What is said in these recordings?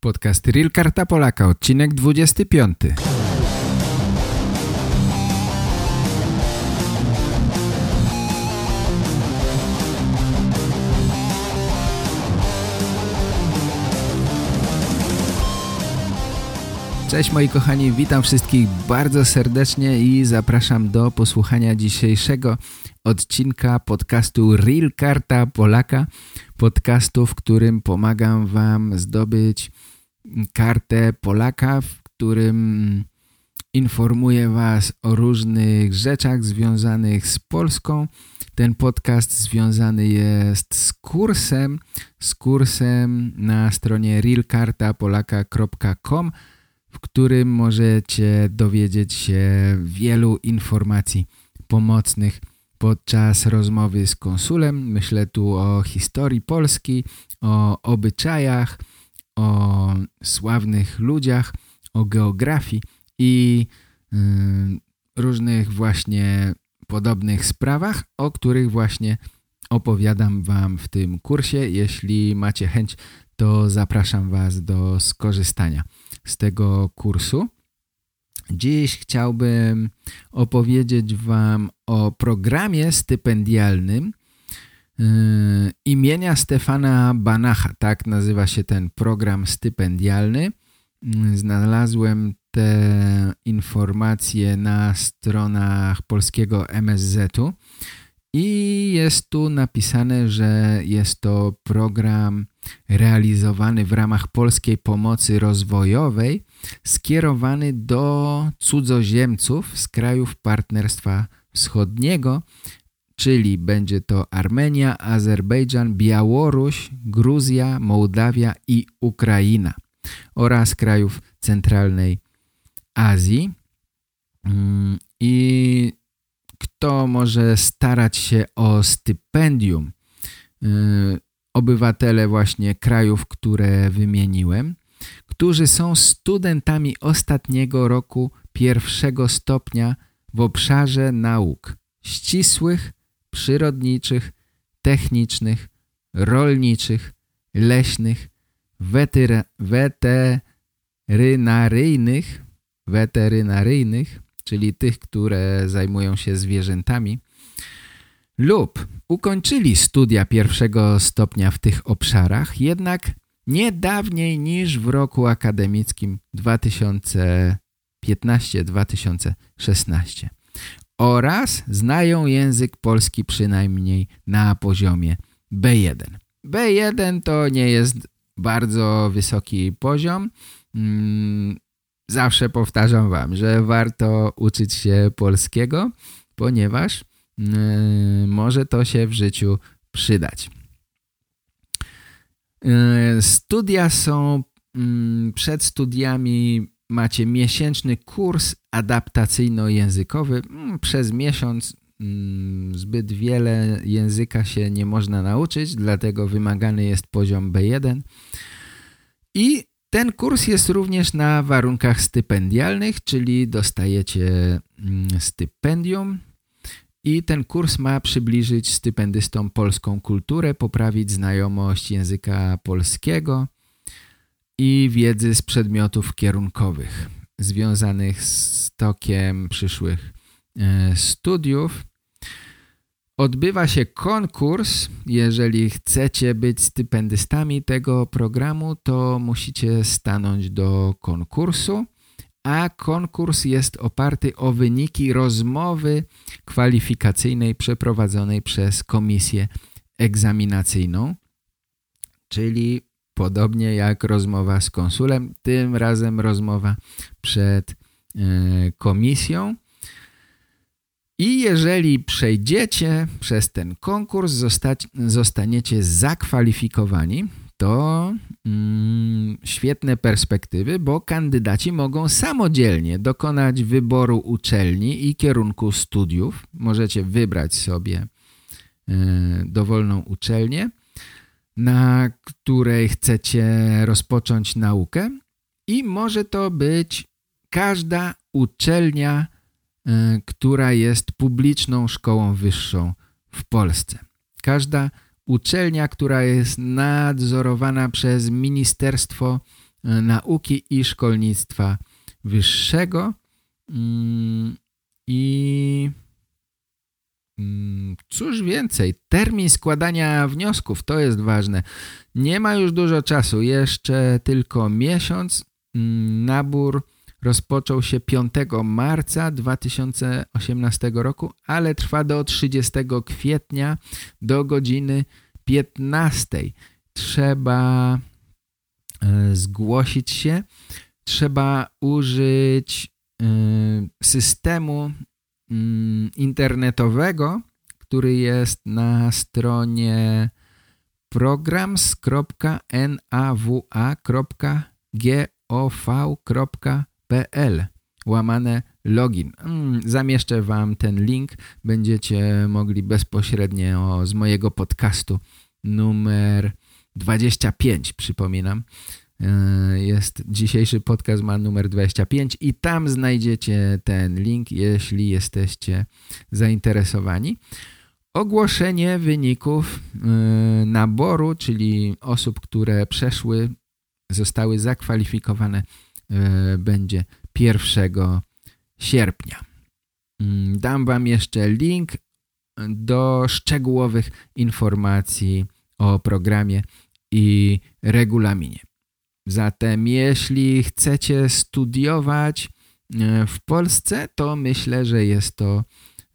Podcast Real Karta Polaka, odcinek 25. Cześć moi kochani, witam wszystkich bardzo serdecznie i zapraszam do posłuchania dzisiejszego odcinka podcastu Real Karta Polaka, podcastu, w którym pomagam wam zdobyć kartę Polaka, w którym informuję was o różnych rzeczach związanych z Polską. Ten podcast związany jest z kursem, z kursem na stronie realkartapolaka.com w którym możecie dowiedzieć się wielu informacji pomocnych podczas rozmowy z konsulem. Myślę tu o historii Polski, o obyczajach, o sławnych ludziach, o geografii i różnych właśnie podobnych sprawach, o których właśnie opowiadam Wam w tym kursie. Jeśli macie chęć, to zapraszam Was do skorzystania z tego kursu. Dziś chciałbym opowiedzieć Wam o programie stypendialnym yy, imienia Stefana Banacha. Tak nazywa się ten program stypendialny. Znalazłem te informacje na stronach polskiego MSZ-u i jest tu napisane, że jest to program realizowany w ramach polskiej pomocy rozwojowej skierowany do cudzoziemców z krajów Partnerstwa Wschodniego, czyli będzie to Armenia, Azerbejdżan, Białoruś, Gruzja, Mołdawia i Ukraina oraz krajów centralnej Azji. Mm, I kto może starać się o stypendium? Y, obywatele właśnie krajów, które wymieniłem, którzy są studentami ostatniego roku pierwszego stopnia w obszarze nauk ścisłych, przyrodniczych, technicznych, rolniczych, leśnych, weterynaryjnych, weterynaryjnych, czyli tych, które zajmują się zwierzętami, lub ukończyli studia pierwszego stopnia w tych obszarach, jednak nie dawniej niż w roku akademickim 2015-2016 oraz znają język polski przynajmniej na poziomie B1. B1 to nie jest bardzo wysoki poziom. Mm, zawsze powtarzam wam, że warto uczyć się polskiego, ponieważ Yy, może to się w życiu przydać. Yy, studia są, mm, przed studiami macie miesięczny kurs adaptacyjno-językowy. Mm, przez miesiąc mm, zbyt wiele języka się nie można nauczyć, dlatego wymagany jest poziom B1. I ten kurs jest również na warunkach stypendialnych, czyli dostajecie stypendium i ten kurs ma przybliżyć stypendystom polską kulturę, poprawić znajomość języka polskiego i wiedzy z przedmiotów kierunkowych związanych z tokiem przyszłych e, studiów. Odbywa się konkurs. Jeżeli chcecie być stypendystami tego programu, to musicie stanąć do konkursu a konkurs jest oparty o wyniki rozmowy kwalifikacyjnej przeprowadzonej przez komisję egzaminacyjną, czyli podobnie jak rozmowa z konsulem, tym razem rozmowa przed e, komisją. I jeżeli przejdziecie przez ten konkurs, zostaniecie zakwalifikowani to mm, świetne perspektywy, bo kandydaci mogą samodzielnie dokonać wyboru uczelni i kierunku studiów. Możecie wybrać sobie y, dowolną uczelnię, na której chcecie rozpocząć naukę i może to być każda uczelnia, y, która jest publiczną szkołą wyższą w Polsce. Każda uczelnia, która jest nadzorowana przez Ministerstwo Nauki i Szkolnictwa Wyższego mm, i mm, cóż więcej, termin składania wniosków, to jest ważne. Nie ma już dużo czasu, jeszcze tylko miesiąc. Mm, nabór rozpoczął się 5 marca 2018 roku, ale trwa do 30 kwietnia do godziny 15. Trzeba e, zgłosić się, trzeba użyć e, systemu mm, internetowego, który jest na stronie programs.nawa.gov.pl pl łamane login. Mm, zamieszczę Wam ten link. Będziecie mogli bezpośrednio z mojego podcastu numer 25, przypominam. E, jest dzisiejszy podcast ma numer 25 i tam znajdziecie ten link, jeśli jesteście zainteresowani. Ogłoszenie wyników e, naboru, czyli osób, które przeszły, zostały zakwalifikowane będzie 1 sierpnia. Mm, dam Wam jeszcze link do szczegółowych informacji o programie i regulaminie. Zatem jeśli chcecie studiować e, w Polsce, to myślę, że jest to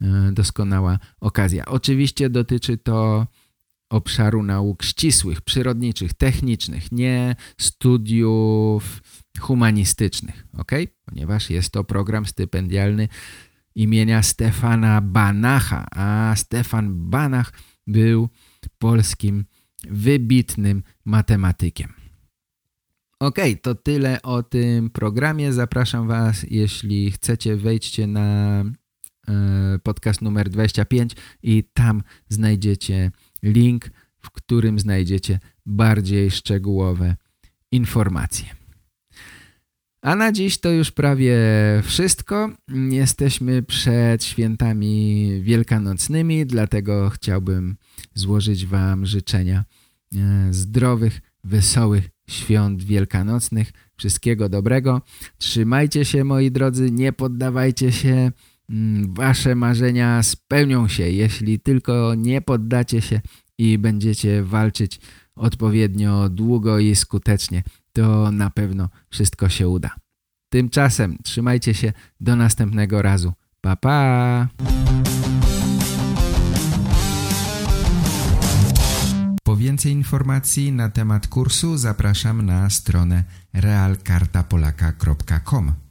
e, doskonała okazja. Oczywiście dotyczy to obszaru nauk ścisłych, przyrodniczych, technicznych, nie studiów humanistycznych, ok? Ponieważ jest to program stypendialny imienia Stefana Banacha, a Stefan Banach był polskim wybitnym matematykiem. Ok, to tyle o tym programie. Zapraszam Was, jeśli chcecie, wejdźcie na e, podcast numer 25 i tam znajdziecie link, w którym znajdziecie bardziej szczegółowe informacje. A na dziś to już prawie wszystko. Jesteśmy przed świętami wielkanocnymi, dlatego chciałbym złożyć Wam życzenia e, zdrowych, wesołych świąt wielkanocnych. Wszystkiego dobrego. Trzymajcie się moi drodzy, nie poddawajcie się. Mm, wasze marzenia spełnią się, jeśli tylko nie poddacie się i będziecie walczyć odpowiednio długo i skutecznie to na pewno wszystko się uda. Tymczasem trzymajcie się do następnego razu. Pa, pa! Po więcej informacji na temat kursu zapraszam na stronę realkartapolaka.com